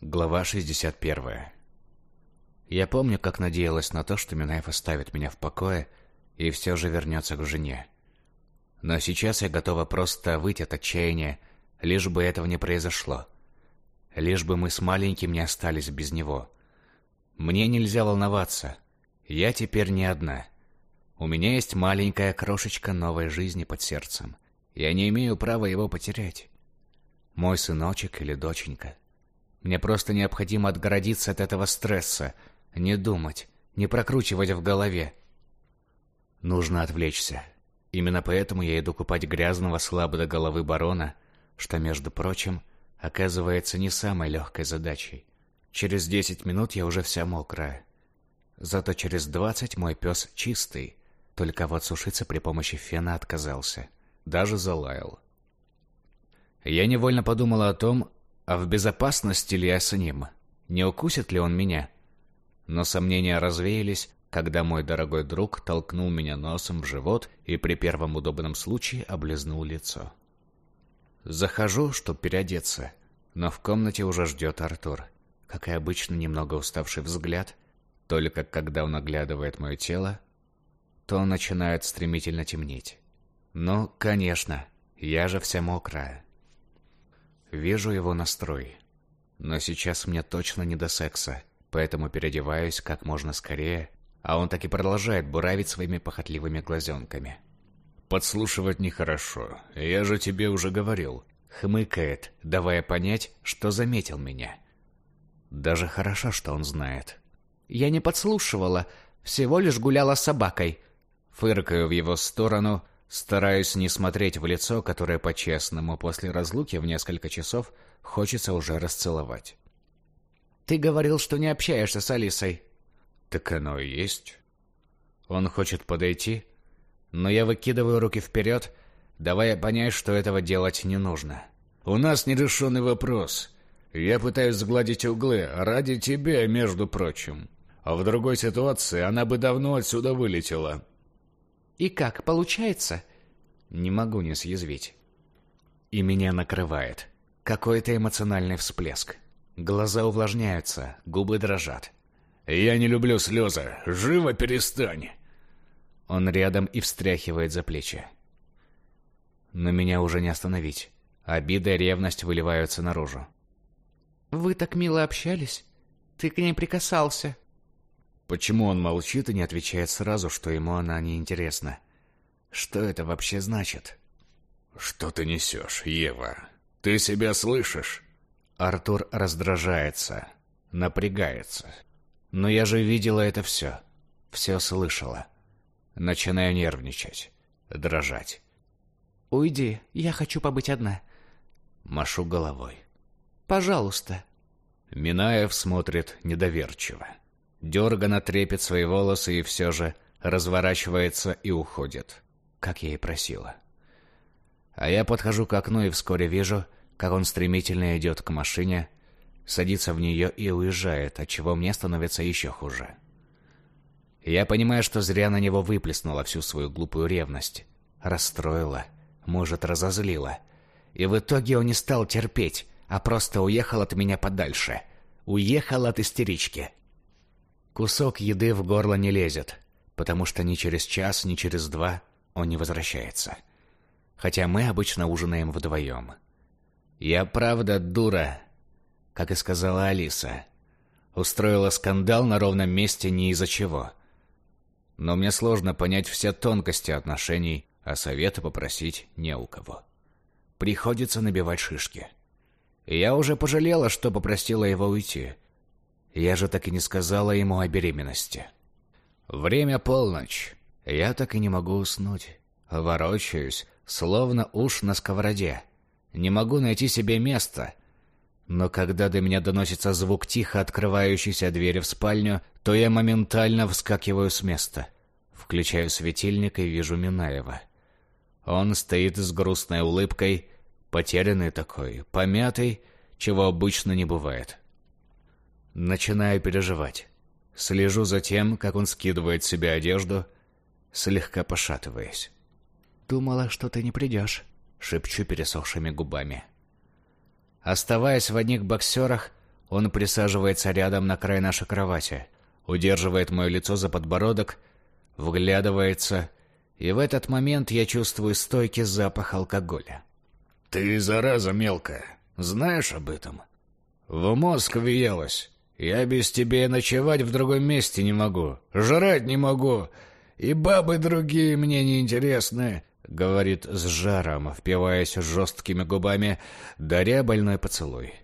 Глава 61. Я помню, как надеялась на то, что Минаев оставит меня в покое и все же вернется к жене. Но сейчас я готова просто выйти от отчаяния, лишь бы этого не произошло. Лишь бы мы с маленьким не остались без него. Мне нельзя волноваться. Я теперь не одна. У меня есть маленькая крошечка новой жизни под сердцем. Я не имею права его потерять. Мой сыночек или доченька. Мне просто необходимо отгородиться от этого стресса, не думать, не прокручивать в голове. Нужно отвлечься. Именно поэтому я иду купать грязного слабо до головы барона, что, между прочим, оказывается не самой легкой задачей. Через десять минут я уже вся мокрая. Зато через двадцать мой пес чистый, только вот сушиться при помощи фена отказался. Даже залаял. Я невольно подумала о том, а в безопасности ли я с ним? Не укусит ли он меня? Но сомнения развеялись, когда мой дорогой друг толкнул меня носом в живот и при первом удобном случае облизнул лицо. Захожу, чтоб переодеться, но в комнате уже ждет Артур. Как и обычно, немного уставший взгляд, только когда он оглядывает мое тело, то начинает стремительно темнеть. Ну, конечно, я же вся мокрая. Вижу его настрой. Но сейчас мне точно не до секса, поэтому переодеваюсь как можно скорее, а он так и продолжает буравить своими похотливыми глазенками. «Подслушивать нехорошо, я же тебе уже говорил». Хмыкает, давая понять, что заметил меня. Даже хорошо, что он знает. «Я не подслушивала, всего лишь гуляла с собакой». Фыркаю в его сторону, Стараюсь не смотреть в лицо, которое по-честному после разлуки в несколько часов хочется уже расцеловать. «Ты говорил, что не общаешься с Алисой». «Так оно и есть». Он хочет подойти, но я выкидываю руки вперед, давая понять, что этого делать не нужно. «У нас нерешенный вопрос. Я пытаюсь сгладить углы ради тебя, между прочим. А в другой ситуации она бы давно отсюда вылетела». И как, получается? Не могу не съязвить. И меня накрывает. Какой-то эмоциональный всплеск. Глаза увлажняются, губы дрожат. «Я не люблю слезы. Живо перестань!» Он рядом и встряхивает за плечи. Но меня уже не остановить. Обида и ревность выливаются наружу. «Вы так мило общались? Ты к ней прикасался?» Почему он молчит и не отвечает сразу, что ему она не интересна? Что это вообще значит? Что ты несешь, Ева? Ты себя слышишь? Артур раздражается, напрягается. Но я же видела это все. Все слышала. Начинаю нервничать, дрожать. «Уйди, я хочу побыть одна». Машу головой. «Пожалуйста». Минаев смотрит недоверчиво. Дерганно трепет свои волосы и все же разворачивается и уходит, как я и просила. А я подхожу к окну и вскоре вижу, как он стремительно идет к машине, садится в нее и уезжает, отчего мне становится еще хуже. Я понимаю, что зря на него выплеснула всю свою глупую ревность. Расстроила, может, разозлила. И в итоге он не стал терпеть, а просто уехал от меня подальше. Уехал от истерички. Кусок еды в горло не лезет, потому что ни через час, ни через два он не возвращается. Хотя мы обычно ужинаем вдвоем. Я правда дура, как и сказала Алиса. Устроила скандал на ровном месте не из-за чего. Но мне сложно понять все тонкости отношений, а совета попросить не у кого. Приходится набивать шишки. я уже пожалела, что попросила его уйти. Я же так и не сказала ему о беременности. Время полночь. Я так и не могу уснуть. Ворочаюсь, словно уж на сковороде. Не могу найти себе места. Но когда до меня доносится звук тихо открывающейся двери в спальню, то я моментально вскакиваю с места. Включаю светильник и вижу Минаева. Он стоит с грустной улыбкой, потерянный такой, помятый, чего обычно не бывает. Начинаю переживать. Слежу за тем, как он скидывает с себя одежду, слегка пошатываясь. «Думала, что ты не придешь», — шепчу пересохшими губами. Оставаясь в одних боксерах, Он присаживается рядом на край нашей кровати, удерживает мое лицо за подбородок, вглядывается, и в этот момент я чувствую стойкий запах алкоголя. «Ты зараза мелкая, знаешь об этом?» «В мозг въелась. Я без тебя ночевать в другом месте не могу, жрать не могу, и бабы другие мне не интересны», — говорит с жаром, впиваясь жесткими губами, даря больной поцелуй.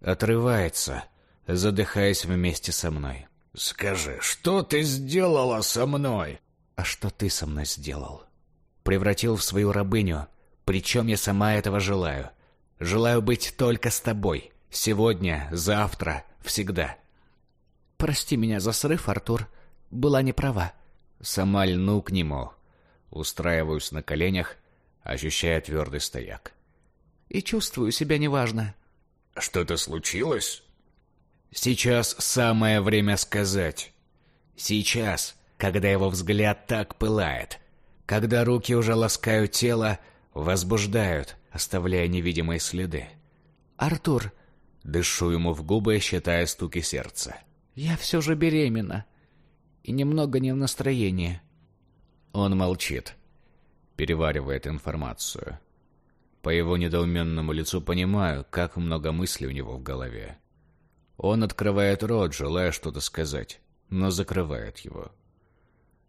Отрывается, задыхаясь вместе со мной. «Скажи, что ты сделала со мной?» «А что ты со мной сделал?» «Превратил в свою рабыню, причем я сама этого желаю. Желаю быть только с тобой. Сегодня, завтра, всегда. Прости меня за срыв, Артур. Была не права. Сама льну к нему. Устраиваюсь на коленях, ощущая твердый стояк. И чувствую себя неважно. Что-то случилось? Сейчас самое время сказать. Сейчас, когда его взгляд так пылает, когда руки уже ласкают тело, возбуждают, оставляя невидимые следы. «Артур!» Дышу ему в губы, считая стуки сердца. «Я все же беременна. И немного не в настроении». Он молчит, переваривает информацию. По его недоуменному лицу понимаю, как много мыслей у него в голове. Он открывает рот, желая что-то сказать, но закрывает его.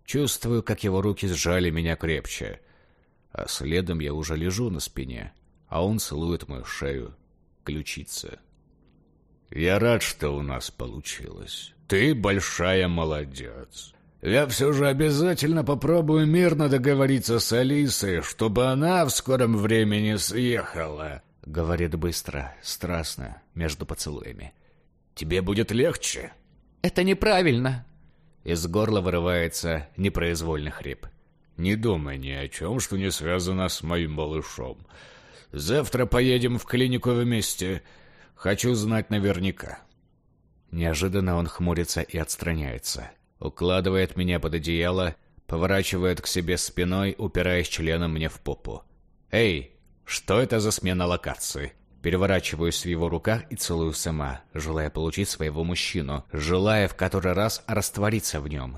Чувствую, как его руки сжали меня крепче, а следом я уже лежу на спине, а он целует мою шею, ключицы. Я рад, что у нас получилось. Ты большая молодец. Я все же обязательно попробую мирно договориться с Алисой, чтобы она в скором времени съехала. Говорит быстро, страстно, между поцелуями. Тебе будет легче. Это неправильно. Из горла вырывается непроизвольный хрип. Не думай ни о чем, что не связано с моим малышом. Завтра поедем в клинику вместе. Хочу знать наверняка. Неожиданно он хмурится и отстраняется. Укладывает меня под одеяло, поворачивает к себе спиной, упираясь членом мне в попу. «Эй, что это за смена локации?» Переворачиваюсь в его руках и целую сама, желая получить своего мужчину, желая в который раз раствориться в нем.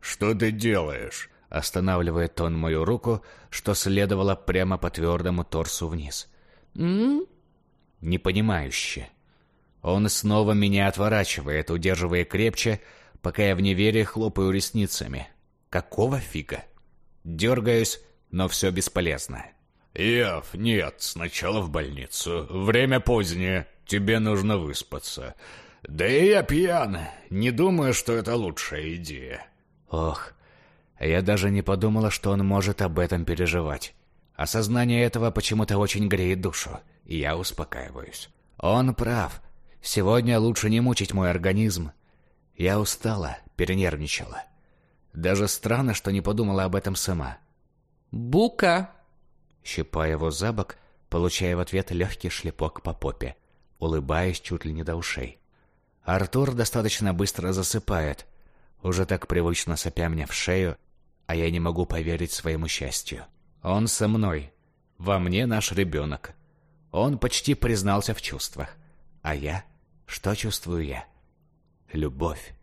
«Что ты делаешь?» Останавливает он мою руку, что следовало прямо по твердому торсу вниз. «М-м-м?» Непонимающе. Он снова меня отворачивает, удерживая крепче, пока я в неверии хлопаю ресницами. Какого фига? Дергаюсь, но все бесполезно. «Яв, нет, сначала в больницу. Время позднее, тебе нужно выспаться. Да и я пьян, не думаю, что это лучшая идея». Ох, я даже не подумала, что он может об этом переживать. Осознание этого почему-то очень греет душу, и я успокаиваюсь. Он прав. Сегодня лучше не мучить мой организм. Я устала, перенервничала. Даже странно, что не подумала об этом сама. «Бука!» Щипая его за бок, получая в ответ легкий шлепок по попе, улыбаясь чуть ли не до ушей. Артур достаточно быстро засыпает, уже так привычно сопя мне в шею, а я не могу поверить своему счастью. Он со мной, во мне наш ребенок. Он почти признался в чувствах. А я? Что чувствую я? Любовь.